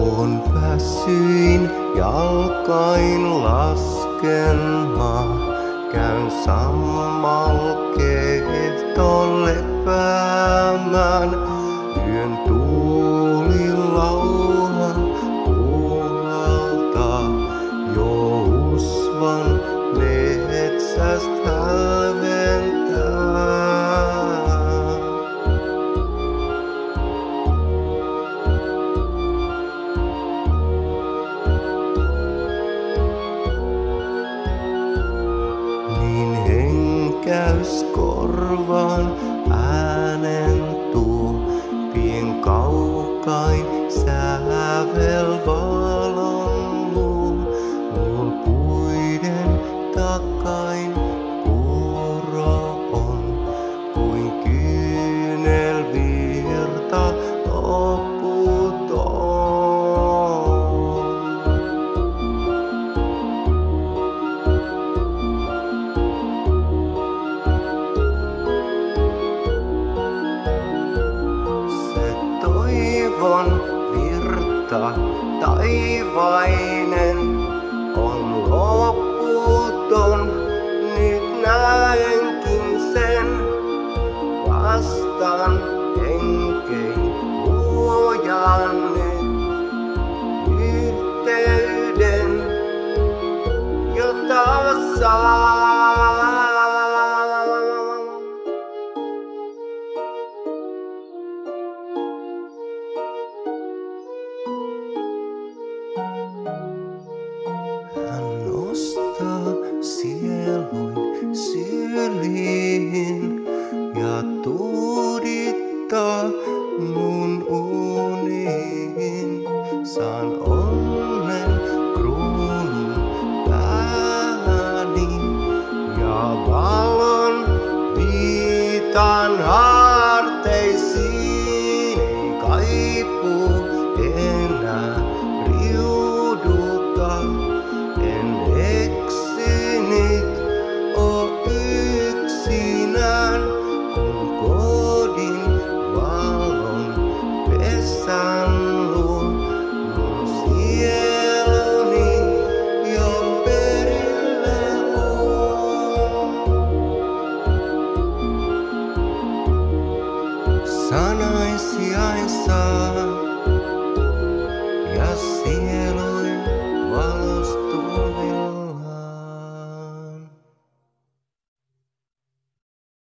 on väsyin, jalkain laskelma. Käyn sammal kehtolle päämään, yön tuuli laulaa. скорого toivon virta taivainen on loputon. Nyt näenkin sen vastaan henkein luojan yhteyden, jota saa. muita mun uniin. Saan onnen kruunun pääni ja valon viitan harteisiin. Ei kaipuu enää. hacia está assim así